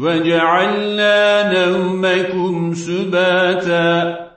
وجعلنا نومكم سباتا.